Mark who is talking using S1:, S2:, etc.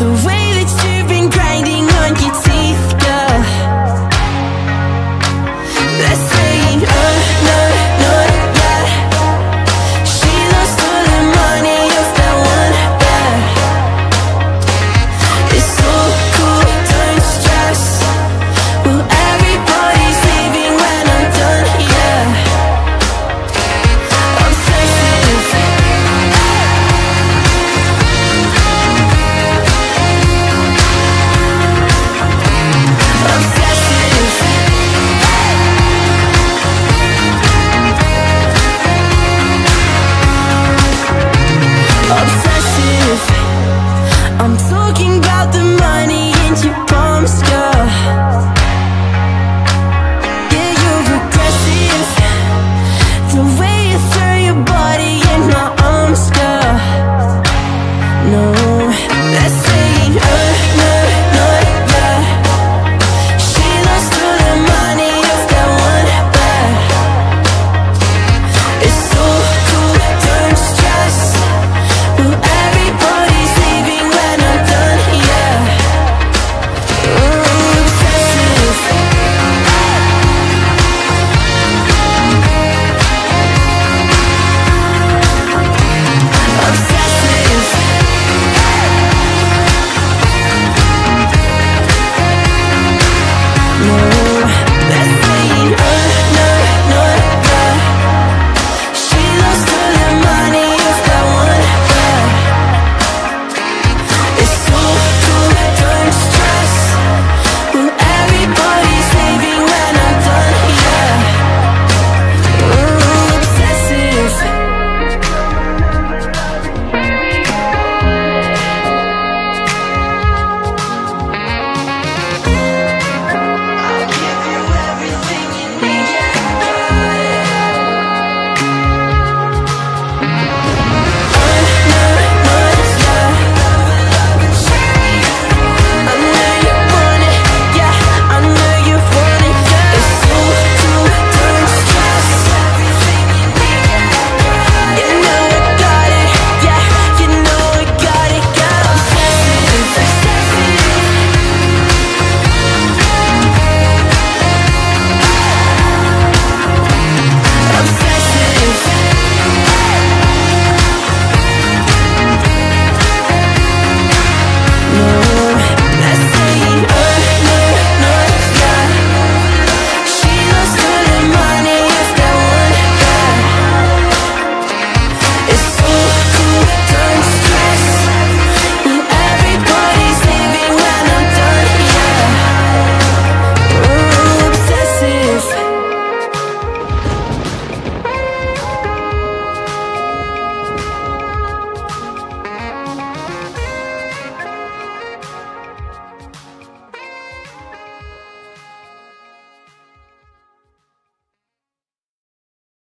S1: The way that you've been grinding on your I'm talking about the money in your Yeah, you're aggressive. The way you throw your body in my No,